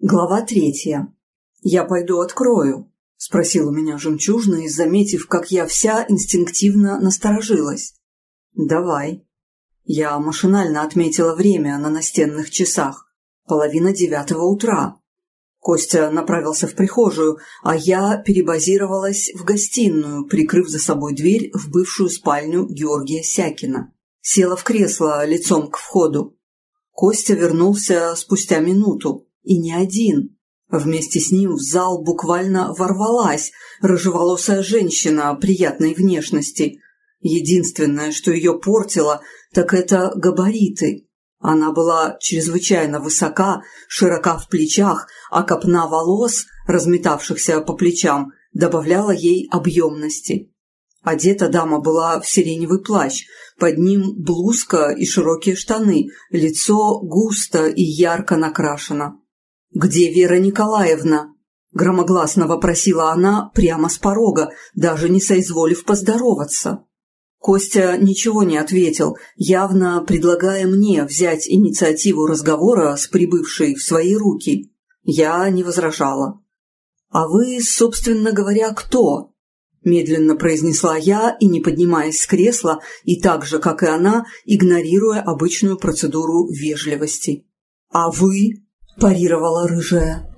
Глава третья. «Я пойду открою», – спросил у меня жемчужный, заметив, как я вся инстинктивно насторожилась. «Давай». Я машинально отметила время на настенных часах. Половина девятого утра. Костя направился в прихожую, а я перебазировалась в гостиную, прикрыв за собой дверь в бывшую спальню Георгия Сякина. Села в кресло лицом к входу. Костя вернулся спустя минуту. И не один. Вместе с ним в зал буквально ворвалась рыжеволосая женщина приятной внешности. Единственное, что ее портило, так это габариты. Она была чрезвычайно высока, широка в плечах, а копна волос, разметавшихся по плечам, добавляла ей объемности. Одета дама была в сиреневый плащ, под ним блузка и широкие штаны, лицо густо и ярко накрашено. «Где Вера Николаевна?» – громогласно вопросила она прямо с порога, даже не соизволив поздороваться. Костя ничего не ответил, явно предлагая мне взять инициативу разговора с прибывшей в свои руки. Я не возражала. «А вы, собственно говоря, кто?» Медленно произнесла я и, не поднимаясь с кресла, и так же, как и она, игнорируя обычную процедуру вежливости. «А вы?» Парировала рыжая.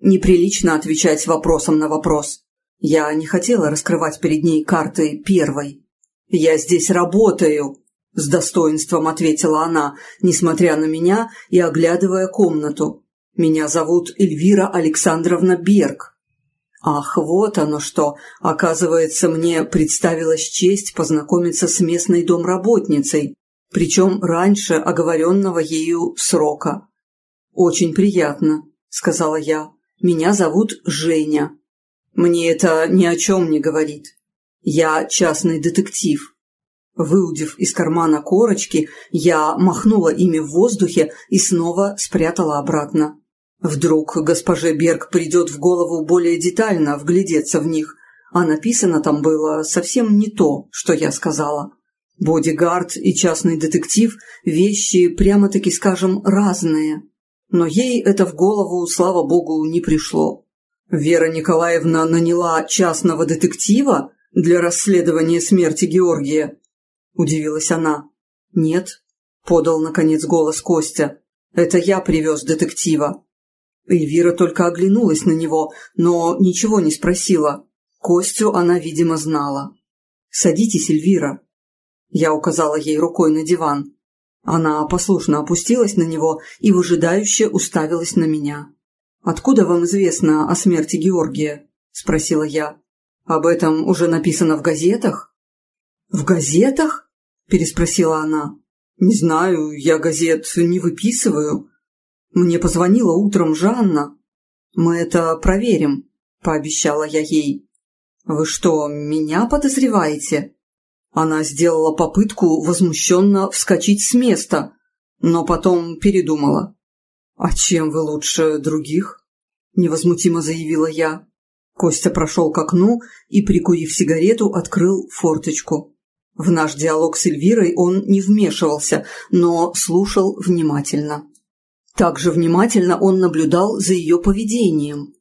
Неприлично отвечать вопросом на вопрос. Я не хотела раскрывать перед ней карты первой. «Я здесь работаю», — с достоинством ответила она, несмотря на меня и оглядывая комнату. «Меня зовут Эльвира Александровна Берг». Ах, вот оно что! Оказывается, мне представилась честь познакомиться с местной домработницей, причем раньше оговоренного ею срока. «Очень приятно», — сказала я. «Меня зовут Женя». «Мне это ни о чем не говорит. Я частный детектив». Выудив из кармана корочки, я махнула ими в воздухе и снова спрятала обратно. Вдруг госпоже Берг придет в голову более детально вглядеться в них, а написано там было совсем не то, что я сказала. Бодигард и частный детектив – вещи, прямо-таки скажем, разные. Но ей это в голову, слава богу, не пришло. Вера Николаевна наняла частного детектива для расследования смерти Георгия. Удивилась она. «Нет», — подал, наконец, голос Костя. «Это я привез детектива». Эльвира только оглянулась на него, но ничего не спросила. Костю она, видимо, знала. «Садитесь, Эльвира». Я указала ей рукой на диван. Она послушно опустилась на него и выжидающе уставилась на меня. «Откуда вам известно о смерти Георгия?» – спросила я. «Об этом уже написано в газетах?» «В газетах?» – переспросила она. «Не знаю, я газет не выписываю. Мне позвонила утром Жанна. Мы это проверим», – пообещала я ей. «Вы что, меня подозреваете?» Она сделала попытку возмущенно вскочить с места, но потом передумала. «А чем вы лучше других?» – невозмутимо заявила я. Костя прошел к окну и, прикурив сигарету, открыл форточку. В наш диалог с Эльвирой он не вмешивался, но слушал внимательно. Также внимательно он наблюдал за ее поведением.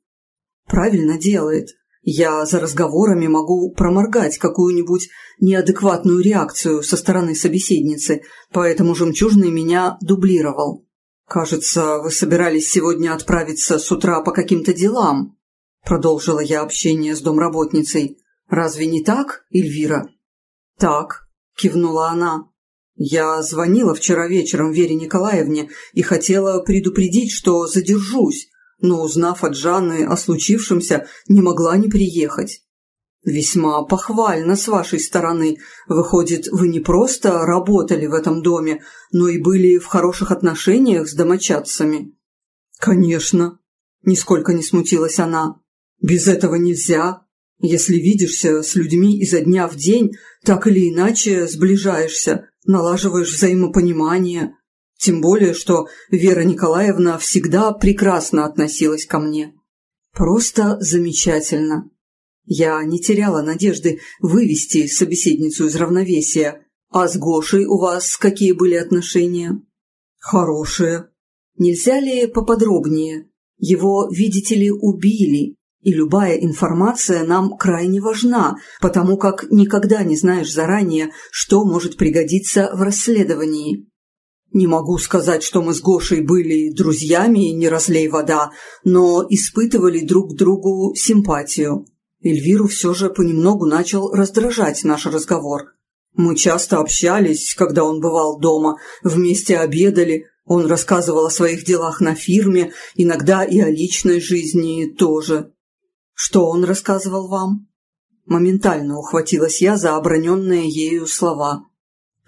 «Правильно делает. Я за разговорами могу проморгать какую-нибудь неадекватную реакцию со стороны собеседницы, поэтому жемчужный меня дублировал. «Кажется, вы собирались сегодня отправиться с утра по каким-то делам», продолжила я общение с домработницей. «Разве не так, Эльвира?» «Так», кивнула она. «Я звонила вчера вечером Вере Николаевне и хотела предупредить, что задержусь, но, узнав от Жанны о случившемся, не могла не приехать. «Весьма похвально с вашей стороны. Выходит, вы не просто работали в этом доме, но и были в хороших отношениях с домочадцами». «Конечно», — нисколько не смутилась она. «Без этого нельзя. Если видишься с людьми изо дня в день, так или иначе сближаешься, налаживаешь взаимопонимание. Тем более, что Вера Николаевна всегда прекрасно относилась ко мне. Просто замечательно. Я не теряла надежды вывести собеседницу из равновесия. А с Гошей у вас какие были отношения? Хорошие. Нельзя ли поподробнее? Его, видите ли, убили, и любая информация нам крайне важна, потому как никогда не знаешь заранее, что может пригодиться в расследовании. Не могу сказать, что мы с Гошей были друзьями, не разлей вода, но испытывали друг другу симпатию. Эльвиру все же понемногу начал раздражать наш разговор. Мы часто общались, когда он бывал дома, вместе обедали, он рассказывал о своих делах на фирме, иногда и о личной жизни тоже. Что он рассказывал вам? Моментально ухватилась я за оброненные ею слова.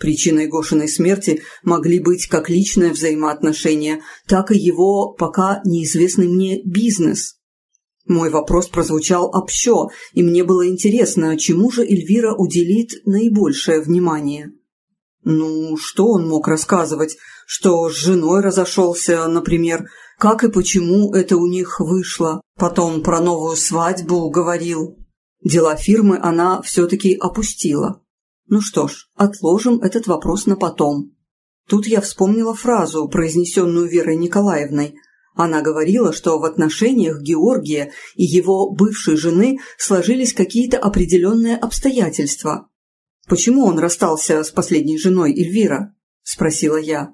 Причиной Гошиной смерти могли быть как личные взаимоотношения, так и его пока неизвестный мне бизнес. Мой вопрос прозвучал общо, и мне было интересно, чему же Эльвира уделит наибольшее внимание. Ну, что он мог рассказывать? Что с женой разошелся, например, как и почему это у них вышло. Потом про новую свадьбу говорил. Дела фирмы она все-таки опустила. Ну что ж, отложим этот вопрос на потом. Тут я вспомнила фразу, произнесенную Верой Николаевной. Она говорила, что в отношениях Георгия и его бывшей жены сложились какие-то определенные обстоятельства. «Почему он расстался с последней женой Эльвира?» – спросила я.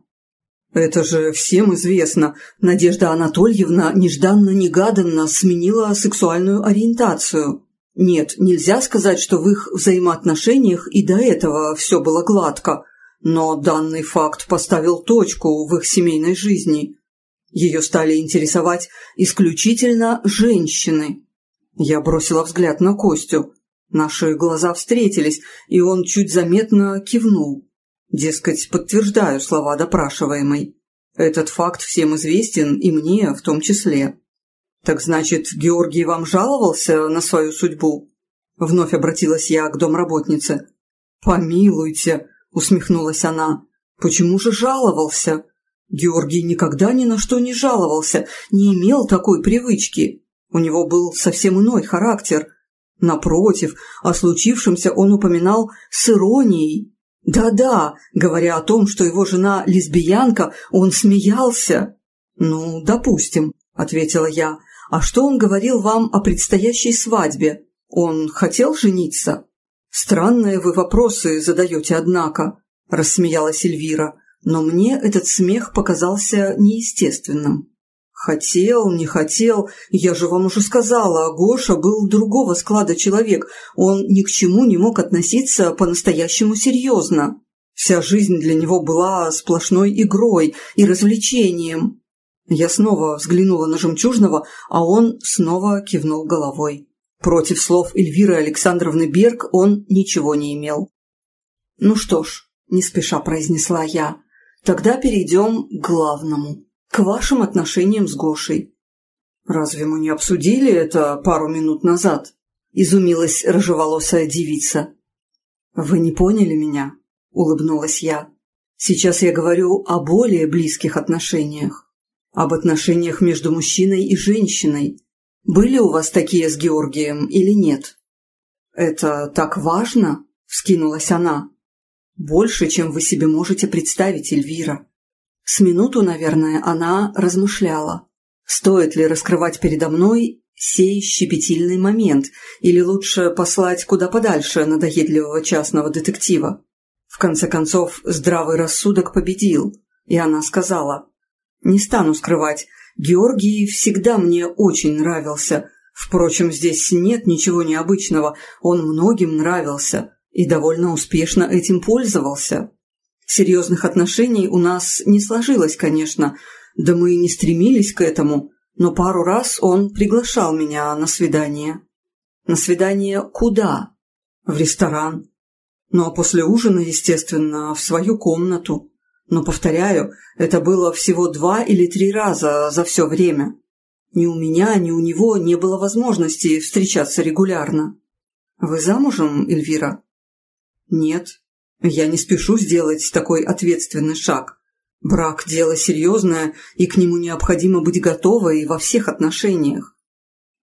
«Это же всем известно. Надежда Анатольевна нежданно-негаданно сменила сексуальную ориентацию. Нет, нельзя сказать, что в их взаимоотношениях и до этого все было гладко, но данный факт поставил точку в их семейной жизни. Ее стали интересовать исключительно женщины. Я бросила взгляд на Костю. Наши глаза встретились, и он чуть заметно кивнул. Дескать, подтверждаю слова допрашиваемой. Этот факт всем известен, и мне в том числе. «Так значит, Георгий вам жаловался на свою судьбу?» Вновь обратилась я к домработнице. «Помилуйте», — усмехнулась она. «Почему же жаловался?» Георгий никогда ни на что не жаловался, не имел такой привычки. У него был совсем иной характер. Напротив, о случившемся он упоминал с иронией. Да-да, говоря о том, что его жена лесбиянка, он смеялся. «Ну, допустим», — ответила я. «А что он говорил вам о предстоящей свадьбе? Он хотел жениться?» «Странные вы вопросы задаете, однако», — рассмеялась Эльвира, но мне этот смех показался неестественным. «Хотел, не хотел, я же вам уже сказала, Гоша был другого склада человек, он ни к чему не мог относиться по-настоящему серьезно. Вся жизнь для него была сплошной игрой и развлечением. Я снова взглянула на Жемчужного, а он снова кивнул головой. Против слов Эльвиры Александровны Берг он ничего не имел. «Ну что ж», — не спеша произнесла я, — «тогда перейдем к главному, к вашим отношениям с Гошей». «Разве мы не обсудили это пару минут назад?» — изумилась рыжеволосая девица. «Вы не поняли меня?» — улыбнулась я. «Сейчас я говорю о более близких отношениях об отношениях между мужчиной и женщиной. Были у вас такие с Георгием или нет? Это так важно? Вскинулась она. Больше, чем вы себе можете представить, Эльвира. С минуту, наверное, она размышляла. Стоит ли раскрывать передо мной сей щепетильный момент, или лучше послать куда подальше надоедливого частного детектива? В конце концов, здравый рассудок победил, и она сказала, не стану скрывать, Георгий всегда мне очень нравился. Впрочем, здесь нет ничего необычного, он многим нравился и довольно успешно этим пользовался. Серьезных отношений у нас не сложилось, конечно, да мы и не стремились к этому, но пару раз он приглашал меня на свидание. На свидание куда? В ресторан. Ну а после ужина, естественно, в свою комнату. Но, повторяю, это было всего два или три раза за все время. Ни у меня, ни у него не было возможности встречаться регулярно. Вы замужем, Эльвира? Нет. Я не спешу сделать такой ответственный шаг. Брак – дело серьезное, и к нему необходимо быть готовой во всех отношениях.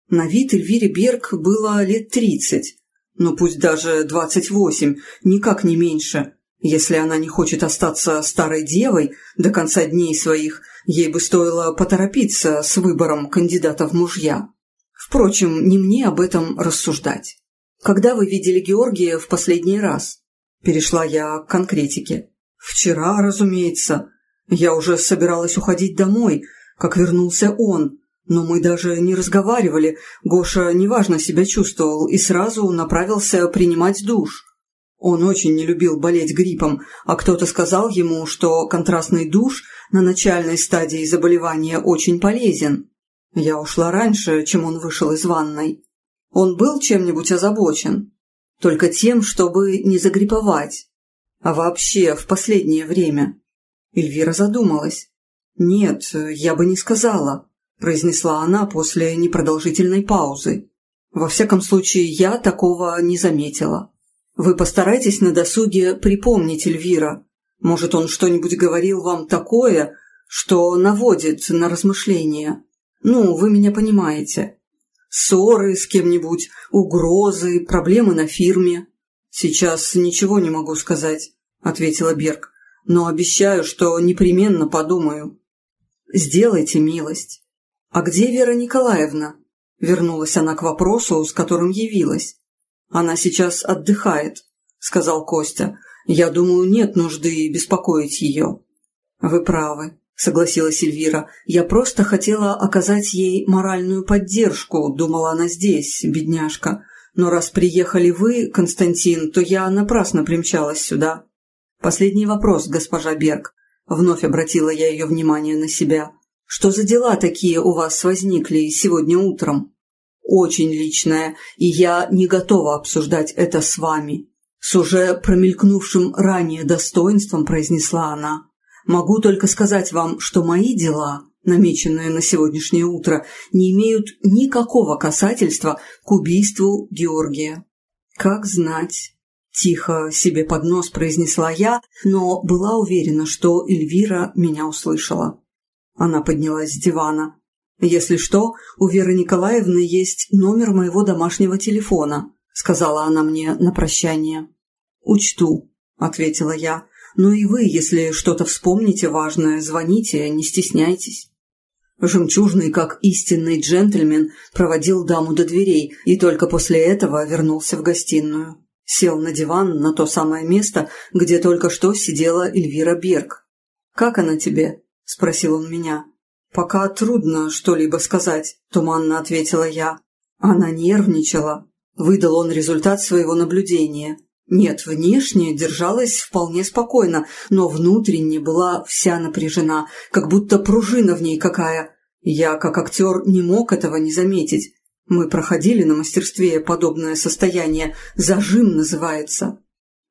На вид Эльвире Берг было лет тридцать, но пусть даже двадцать восемь, никак не меньше – Если она не хочет остаться старой девой до конца дней своих, ей бы стоило поторопиться с выбором кандидата в мужья. Впрочем, не мне об этом рассуждать. Когда вы видели Георгия в последний раз? Перешла я к конкретике. Вчера, разумеется. Я уже собиралась уходить домой, как вернулся он. Но мы даже не разговаривали. Гоша неважно себя чувствовал и сразу направился принимать душ. Он очень не любил болеть гриппом, а кто-то сказал ему, что контрастный душ на начальной стадии заболевания очень полезен. Я ушла раньше, чем он вышел из ванной. Он был чем-нибудь озабочен? Только тем, чтобы не загриповать. А вообще, в последнее время. Эльвира задумалась. «Нет, я бы не сказала», – произнесла она после непродолжительной паузы. «Во всяком случае, я такого не заметила». Вы постарайтесь на досуге припомнить Эльвира. Может, он что-нибудь говорил вам такое, что наводит на размышления. Ну, вы меня понимаете. Ссоры с кем-нибудь, угрозы, проблемы на фирме. Сейчас ничего не могу сказать, ответила Берг, но обещаю, что непременно подумаю. Сделайте милость. А где Вера Николаевна? Вернулась она к вопросу, с которым явилась. Она сейчас отдыхает», — сказал Костя. «Я думаю, нет нужды беспокоить ее». «Вы правы», — согласилась Эльвира. «Я просто хотела оказать ей моральную поддержку, думала она здесь, бедняжка. Но раз приехали вы, Константин, то я напрасно примчалась сюда». «Последний вопрос, госпожа Берг». Вновь обратила я ее внимание на себя. «Что за дела такие у вас возникли сегодня утром?» Очень личное, и я не готова обсуждать это с вами. С уже промелькнувшим ранее достоинством произнесла она. Могу только сказать вам, что мои дела, намеченные на сегодняшнее утро, не имеют никакого касательства к убийству Георгия. Как знать. Тихо себе под нос произнесла я, но была уверена, что Эльвира меня услышала. Она поднялась с дивана. «Если что, у Веры Николаевны есть номер моего домашнего телефона», сказала она мне на прощание. «Учту», — ответила я. «Ну и вы, если что-то вспомните важное, звоните, не стесняйтесь». Жемчужный, как истинный джентльмен, проводил даму до дверей и только после этого вернулся в гостиную. Сел на диван на то самое место, где только что сидела Эльвира Берг. «Как она тебе?» – спросил он меня. «Пока трудно что-либо сказать», – туманно ответила я. Она нервничала. Выдал он результат своего наблюдения. Нет, внешне держалась вполне спокойно, но внутренне была вся напряжена, как будто пружина в ней какая. Я, как актер, не мог этого не заметить. Мы проходили на мастерстве подобное состояние. Зажим называется.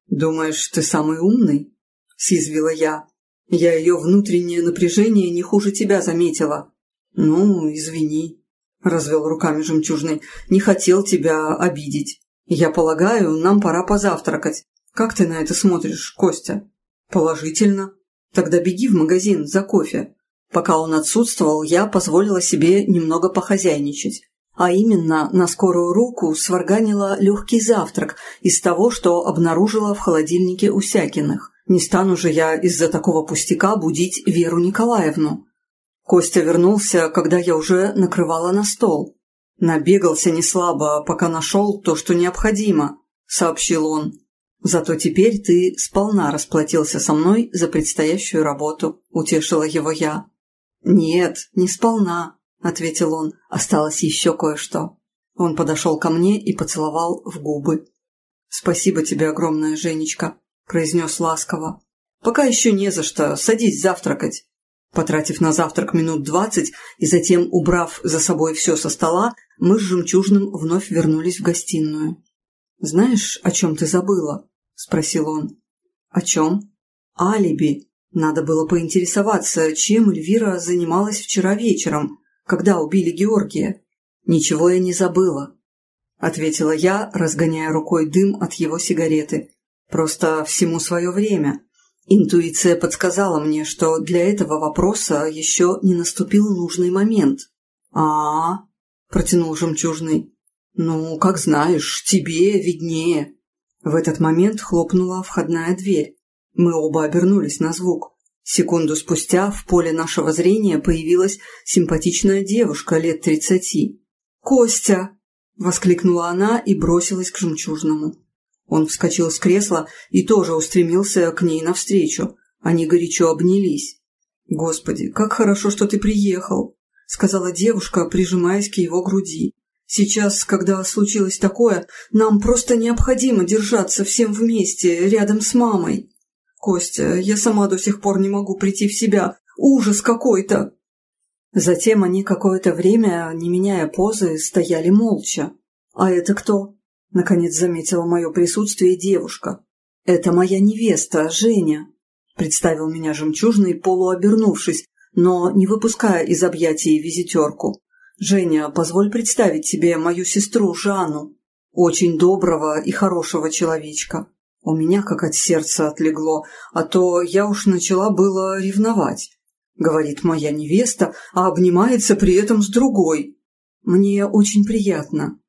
«Думаешь, ты самый умный?» – съязвила я. Я ее внутреннее напряжение не хуже тебя заметила. Ну, извини, развел руками жемчужный. Не хотел тебя обидеть. Я полагаю, нам пора позавтракать. Как ты на это смотришь, Костя? Положительно. Тогда беги в магазин за кофе. Пока он отсутствовал, я позволила себе немного похозяйничать. А именно, на скорую руку сварганила легкий завтрак из того, что обнаружила в холодильнике у Сякиных. Не стану же я из-за такого пустяка будить Веру Николаевну. Костя вернулся, когда я уже накрывала на стол. Набегался неслабо, пока нашел то, что необходимо, сообщил он. Зато теперь ты сполна расплатился со мной за предстоящую работу, утешила его я. Нет, не сполна, ответил он. Осталось еще кое-что. Он подошел ко мне и поцеловал в губы. Спасибо тебе огромное, Женечка. – произнес ласково. «Пока еще не за что. Садись завтракать». Потратив на завтрак минут двадцать и затем убрав за собой все со стола, мы с Жемчужным вновь вернулись в гостиную. «Знаешь, о чем ты забыла?» – спросил он. «О чем?» «Алиби. Надо было поинтересоваться, чем Эльвира занималась вчера вечером, когда убили Георгия. Ничего я не забыла», – ответила я, разгоняя рукой дым от его сигареты. Просто всему свое время. Интуиция подсказала мне, что для этого вопроса еще не наступил нужный момент. а, -а, -а протянул жемчужный. «Ну, как знаешь, тебе виднее». В этот момент хлопнула входная дверь. Мы оба обернулись на звук. Секунду спустя в поле нашего зрения появилась симпатичная девушка лет тридцати. «Костя!» – воскликнула она и бросилась к жемчужному. Он вскочил с кресла и тоже устремился к ней навстречу. Они горячо обнялись. «Господи, как хорошо, что ты приехал!» – сказала девушка, прижимаясь к его груди. «Сейчас, когда случилось такое, нам просто необходимо держаться всем вместе, рядом с мамой. Костя, я сама до сих пор не могу прийти в себя. Ужас какой-то!» Затем они какое-то время, не меняя позы, стояли молча. «А это кто?» – наконец заметила мое присутствие девушка. «Это моя невеста, Женя», – представил меня жемчужный, полуобернувшись, но не выпуская из объятий визитерку. «Женя, позволь представить тебе мою сестру Жанну, очень доброго и хорошего человечка. У меня как от сердца отлегло, а то я уж начала было ревновать. Говорит моя невеста, а обнимается при этом с другой. Мне очень приятно».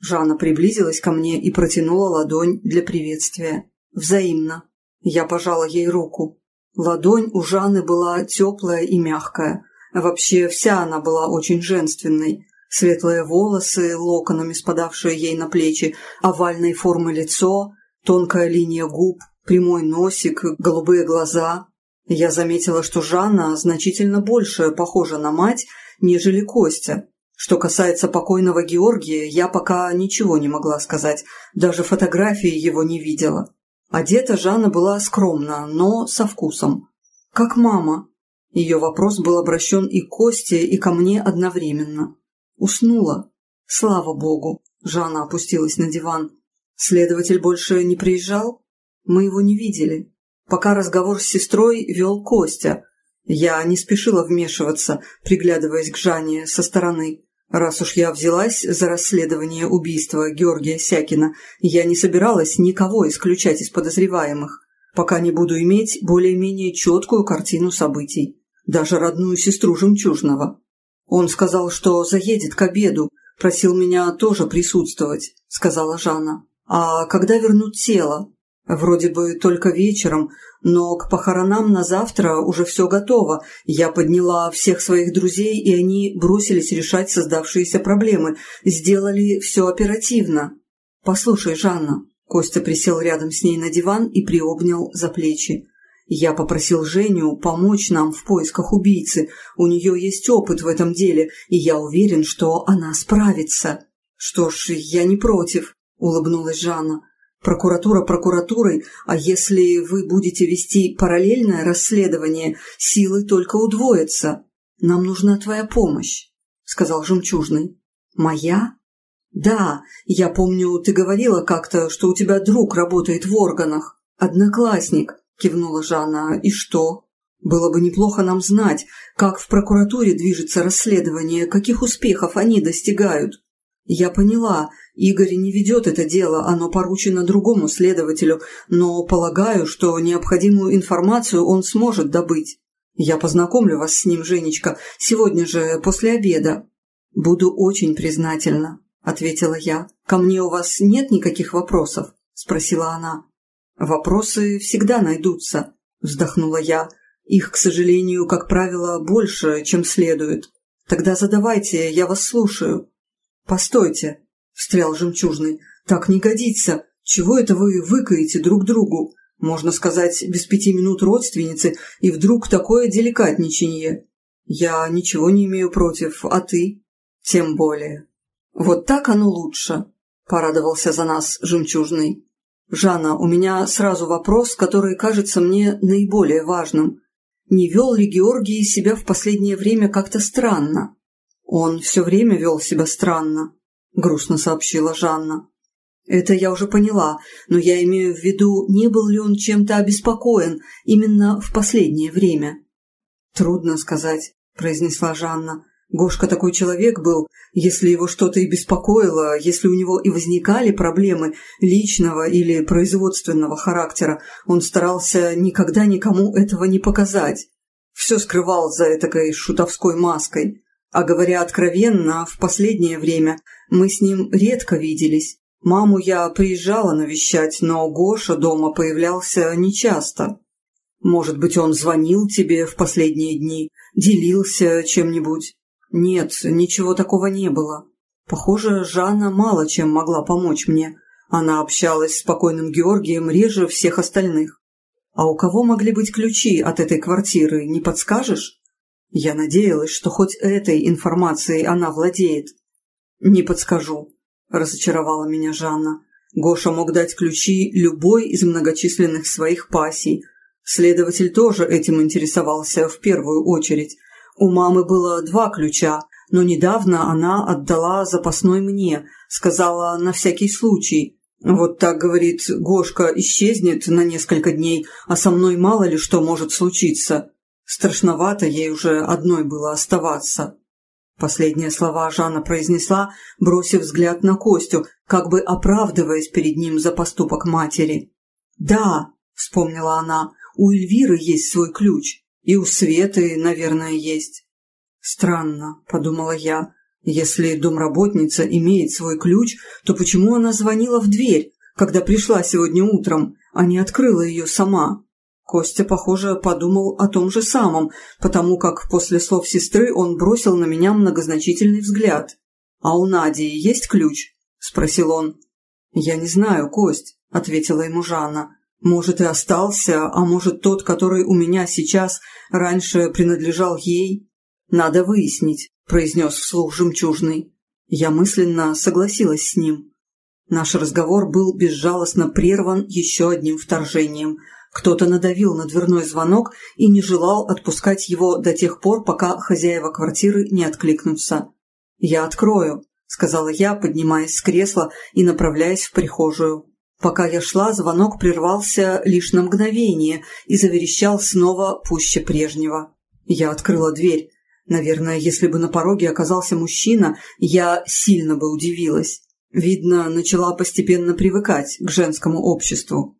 Жанна приблизилась ко мне и протянула ладонь для приветствия. Взаимно. Я пожала ей руку. Ладонь у Жанны была теплая и мягкая. Вообще вся она была очень женственной. Светлые волосы, локонами спадавшие ей на плечи, овальной формы лицо, тонкая линия губ, прямой носик, голубые глаза. Я заметила, что Жанна значительно больше похожа на мать, нежели Костя. Что касается покойного Георгия, я пока ничего не могла сказать, даже фотографии его не видела. Одета Жанна была скромно, но со вкусом. «Как мама?» Ее вопрос был обращен и к Косте, и ко мне одновременно. «Уснула?» «Слава богу!» Жанна опустилась на диван. «Следователь больше не приезжал?» «Мы его не видели. Пока разговор с сестрой вел Костя. Я не спешила вмешиваться, приглядываясь к Жанне со стороны. Раз уж я взялась за расследование убийства Георгия Сякина, я не собиралась никого исключать из подозреваемых, пока не буду иметь более-менее четкую картину событий, даже родную сестру Жемчужного. Он сказал, что заедет к обеду, просил меня тоже присутствовать, сказала Жанна. А когда вернут тело? Вроде бы только вечером, но к похоронам на завтра уже все готово. Я подняла всех своих друзей, и они бросились решать создавшиеся проблемы. Сделали все оперативно. «Послушай, Жанна». Костя присел рядом с ней на диван и приобнял за плечи. «Я попросил Женю помочь нам в поисках убийцы. У нее есть опыт в этом деле, и я уверен, что она справится». «Что ж, я не против», — улыбнулась Жанна. Прокуратура прокуратурой, а если вы будете вести параллельное расследование, силы только удвоятся. Нам нужна твоя помощь, — сказал Жемчужный. Моя? Да, я помню, ты говорила как-то, что у тебя друг работает в органах. Одноклассник, — кивнула Жанна. И что? Было бы неплохо нам знать, как в прокуратуре движется расследование, каких успехов они достигают. Я поняла, Игорь не ведет это дело, оно поручено другому следователю, но полагаю, что необходимую информацию он сможет добыть. Я познакомлю вас с ним, Женечка, сегодня же после обеда. Буду очень признательна, ответила я. Ко мне у вас нет никаких вопросов? спросила она. Вопросы всегда найдутся, вздохнула я. Их, к сожалению, как правило, больше, чем следует. Тогда задавайте, я вас слушаю. Постойте, встрял жемчужный. «Так не годится. Чего это вы выкаете друг другу? Можно сказать, без пяти минут родственницы, и вдруг такое деликатничанье. Я ничего не имею против, а ты? Тем более. Вот так оно лучше», — порадовался за нас жемчужный. «Жанна, у меня сразу вопрос, который кажется мне наиболее важным. Не вел ли Георгий себя в последнее время как-то странно?» «Он все время вел себя странно», грустно сообщила Жанна. Это я уже поняла, но я имею в виду, не был ли он чем-то обеспокоен именно в последнее время. Трудно сказать, произнесла Жанна. Гошка такой человек был, если его что-то и беспокоило, если у него и возникали проблемы личного или производственного характера, он старался никогда никому этого не показать. Все скрывал за этакой шутовской маской. А говоря откровенно, в последнее время мы с ним редко виделись. Маму я приезжала навещать, но Гоша дома появлялся нечасто. Может быть, он звонил тебе в последние дни, делился чем-нибудь? Нет, ничего такого не было. Похоже, Жанна мало чем могла помочь мне. Она общалась с покойным Георгием реже всех остальных. А у кого могли быть ключи от этой квартиры, не подскажешь? Я надеялась, что хоть этой информацией она владеет. Не подскажу, разочаровала меня Жанна. Гоша мог дать ключи любой из многочисленных своих пассий. Следователь тоже этим интересовался в первую очередь. У мамы было два ключа, но недавно она отдала запасной мне, сказала на всякий случай. Вот так, говорит, Гошка исчезнет на несколько дней, а со мной мало ли что может случиться. Страшновато ей уже одной было оставаться. Последние слова Жанна произнесла, бросив взгляд на Костю, как бы оправдываясь перед ним за поступок матери. «Да», — вспомнила она, — «у Эльвиры есть свой ключ, и у Светы, наверное, есть». «Странно», — подумала я, — «если домработница имеет свой ключ, то почему она звонила в дверь, когда пришла сегодня утром, а не открыла ее сама?» Костя, похоже, подумал о том же самом, потому как после слов сестры он бросил на меня многозначительный взгляд. «А у Нади есть ключ?» – спросил он. «Я не знаю, Кость», – ответила ему Жанна. «Может, и остался, а может, тот, который у меня сейчас, раньше принадлежал ей?» «Надо выяснить», – произнес вслух жемчужный. Я мысленно согласилась с ним. Наш разговор был безжалостно прерван еще одним вторжением – кто-то надавил на дверной звонок и не желал отпускать его до тех пор, пока хозяева квартиры не откликнутся. «Я открою», — сказала я, поднимаясь с кресла и направляясь в прихожую. Пока я шла, звонок прервался лишь на мгновение и заверещал снова пуще прежнего. Я открыла дверь. Наверное, если бы на пороге оказался мужчина, я сильно бы удивилась. Видно, начала постепенно привыкать к женскому обществу.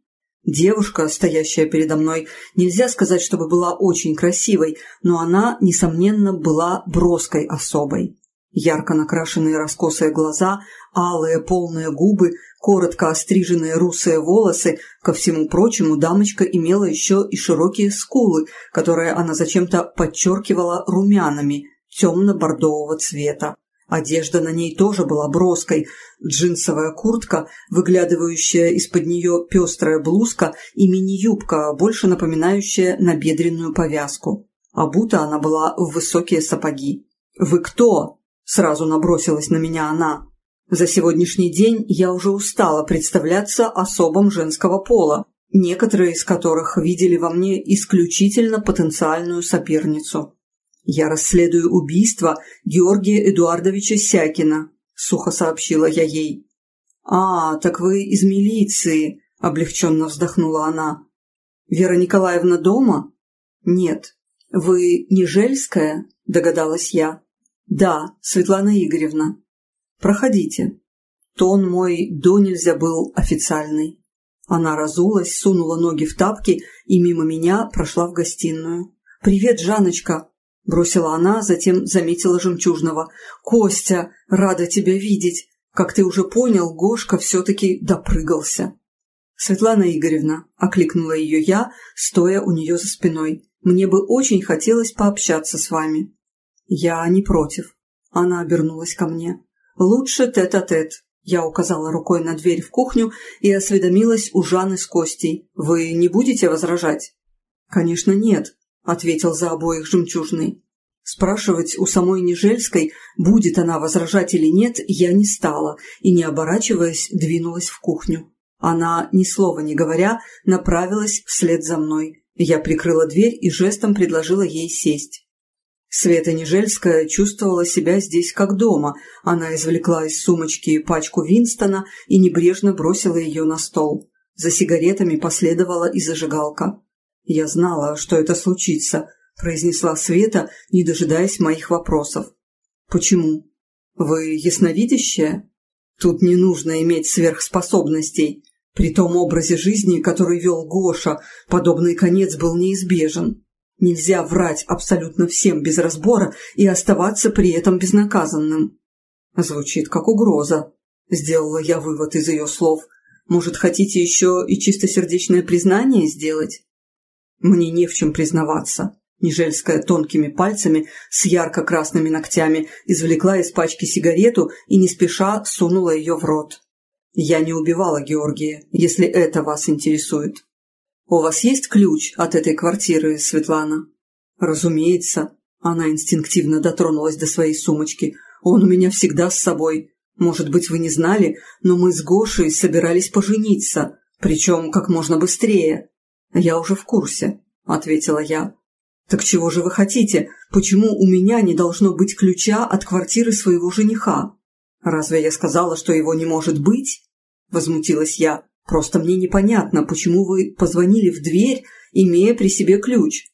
Девушка, стоящая передо мной, нельзя сказать, чтобы была очень красивой, но она, несомненно, была броской особой. Ярко накрашенные раскосые глаза, алые полные губы, коротко остриженные русые волосы, ко всему прочему дамочка имела еще и широкие скулы, которые она зачем-то подчеркивала румянами темно-бордового цвета. Одежда на ней тоже была броской, джинсовая куртка, выглядывающая из-под нее пестрая блузка и мини-юбка, больше напоминающая набедренную повязку. Обута она была в высокие сапоги. «Вы кто?» – сразу набросилась на меня она. За сегодняшний день я уже устала представляться особам женского пола, некоторые из которых видели во мне исключительно потенциальную соперницу. «Я расследую убийство Георгия Эдуардовича Сякина», — сухо сообщила я ей. «А, так вы из милиции», — облегченно вздохнула она. «Вера Николаевна дома?» «Нет». «Вы не Жельская?» — догадалась я. «Да, Светлана Игоревна». «Проходите». Тон мой до нельзя был официальный. Она разулась, сунула ноги в тапки и мимо меня прошла в гостиную. «Привет, Жаночка!» Бросила она, затем заметила жемчужного. «Костя, рада тебя видеть! Как ты уже понял, Гошка все-таки допрыгался!» «Светлана Игоревна», — окликнула ее я, стоя у нее за спиной, — «мне бы очень хотелось пообщаться с вами». «Я не против». Она обернулась ко мне. «Лучше тет-а-тет». -тет. Я указала рукой на дверь в кухню и осведомилась у Жанны с Костей. «Вы не будете возражать?» «Конечно, нет», ответил за обоих жемчужный. Спрашивать у самой Нежельской, будет она возражать или нет, я не стала и, не оборачиваясь, двинулась в кухню. Она, ни слова не говоря, направилась вслед за мной. Я прикрыла дверь и жестом предложила ей сесть. Света Нежельская чувствовала себя здесь как дома. Она извлекла из сумочки пачку Винстона и небрежно бросила ее на стол. За сигаретами последовала и зажигалка. «Я знала, что это случится», — произнесла Света, не дожидаясь моих вопросов. «Почему? Вы ясновидящая? Тут не нужно иметь сверхспособностей. При том образе жизни, который вел Гоша, подобный конец был неизбежен. Нельзя врать абсолютно всем без разбора и оставаться при этом безнаказанным». Звучит как угроза. Сделала я вывод из ее слов. Может, хотите еще и чистосердечное признание сделать? Мне не в чем признаваться. Нежельская тонкими пальцами с ярко-красными ногтями извлекла из пачки сигарету и не спеша сунула ее в рот. «Я не убивала Георгия, если это вас интересует. У вас есть ключ от этой квартиры, Светлана?» «Разумеется». Она инстинктивно дотронулась до своей сумочки. «Он у меня всегда с собой. Может быть, вы не знали, но мы с Гошей собирались пожениться, причем как можно быстрее». «Я уже в курсе», — ответила я. «Так чего же вы хотите? Почему у меня не должно быть ключа от квартиры своего жениха? Разве я сказала, что его не может быть?» Возмутилась я. «Просто мне непонятно, почему вы позвонили в дверь, имея при себе ключ?»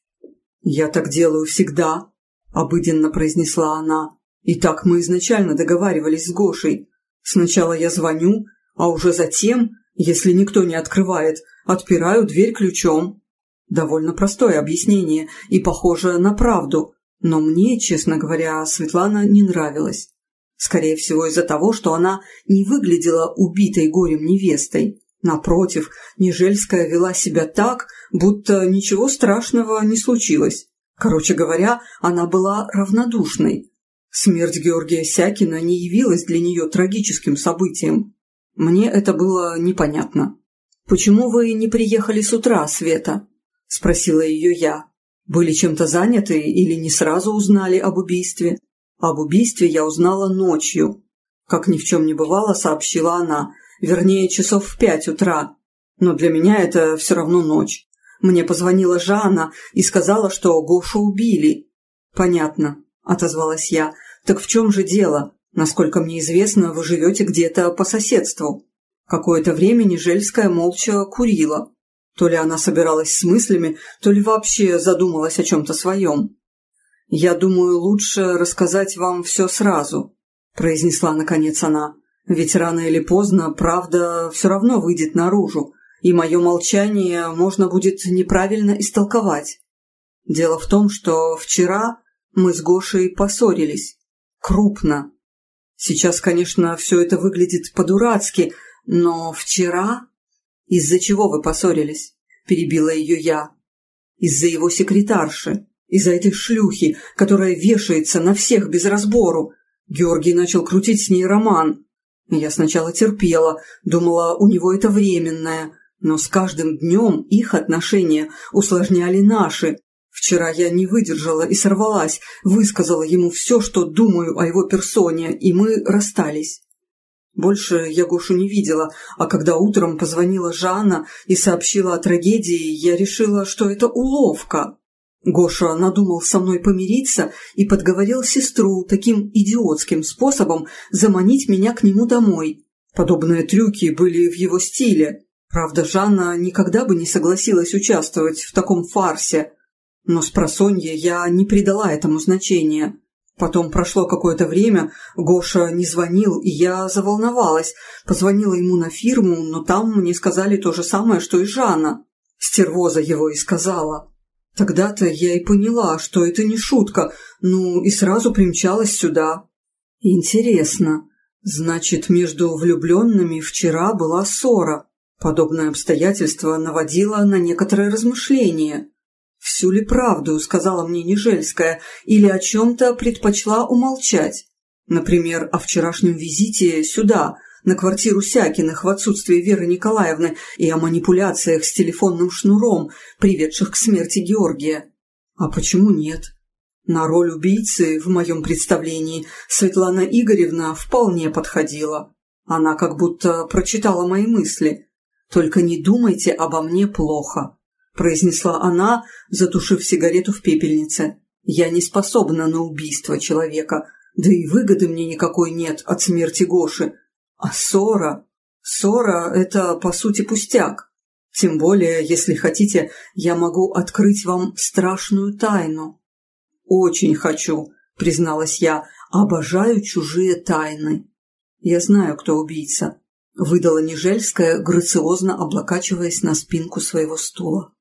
«Я так делаю всегда», — обыденно произнесла она. «И так мы изначально договаривались с Гошей. Сначала я звоню, а уже затем, если никто не открывает, отпираю дверь ключом». Довольно простое объяснение и похоже на правду, но мне, честно говоря, Светлана не нравилась. Скорее всего, из-за того, что она не выглядела убитой горем невестой. Напротив, Нежельская вела себя так, будто ничего страшного не случилось. Короче говоря, она была равнодушной. Смерть Георгия Сякина не явилась для нее трагическим событием. Мне это было непонятно. «Почему вы не приехали с утра, Света?» – спросила ее я. «Были чем-то заняты или не сразу узнали об убийстве?» «Об убийстве я узнала ночью», – как ни в чем не бывало, сообщила она, вернее, часов в пять утра. Но для меня это все равно ночь. Мне позвонила Жанна и сказала, что Гошу убили. «Понятно», – отозвалась я. «Так в чем же дело? Насколько мне известно, вы живете где-то по соседству». Какое-то время Нежельская молча курила. То ли она собиралась с мыслями, то ли вообще задумалась о чем-то своем. «Я думаю, лучше рассказать вам все сразу», – произнесла наконец она. «Ведь рано или поздно правда все равно выйдет наружу, и мое молчание можно будет неправильно истолковать. Дело в том, что вчера мы с Гошей поссорились. Крупно. Сейчас, конечно, все это выглядит по-дурацки, но вчера «Из-за чего вы поссорились?» – перебила ее я. «Из-за его секретарши, из-за этой шлюхи, которая вешается на всех без разбору. Георгий начал крутить с ней роман. Я сначала терпела, думала, у него это временное, но с каждым днем их отношения усложняли наши. Вчера я не выдержала и сорвалась, высказала ему все, что думаю о его персоне, и мы расстались. Больше я Гошу не видела, а когда утром позвонила Жанна и сообщила о трагедии, я решила, что это уловка. Гоша надумал со мной помириться и подговорил сестру таким идиотским способом заманить меня к нему домой. Подобные трюки были в его стиле. Правда, Жанна никогда бы не согласилась участвовать в таком фарсе. Но с просонья я не придала этому значения. Потом прошло какое-то время, Гоша не звонил, и я заволновалась. Позвонила ему на фирму, но там мне сказали то же самое, что и Жанна. Стервоза его и сказала. Тогда-то я и поняла, что это не шутка, ну и сразу примчалась сюда. Интересно, значит, между влюбленными вчера была ссора. Подобное обстоятельство наводило на некоторые размышления. Всю ли правду сказала мне Нежельская или о чем-то предпочла умолчать? Например, о вчерашнем визите сюда, на квартиру Сякиных в отсутствие Веры Николаевны и о манипуляциях с телефонным шнуром, приведших к смерти Георгия. А почему нет? На роль убийцы, в моем представлении, Светлана Игоревна вполне подходила. Она как будто прочитала мои мысли. «Только не думайте обо мне плохо. – произнесла она, затушив сигарету в пепельнице. «Я не способна на убийство человека, да и выгоды мне никакой нет от смерти Гоши. А ссора... Ссора – это, по сути, пустяк. Тем более, если хотите, я могу открыть вам страшную тайну». «Очень хочу», – призналась я, – «обожаю чужие тайны». «Я знаю, кто убийца», – выдала Нежельская, грациозно облокачиваясь на спинку своего стула.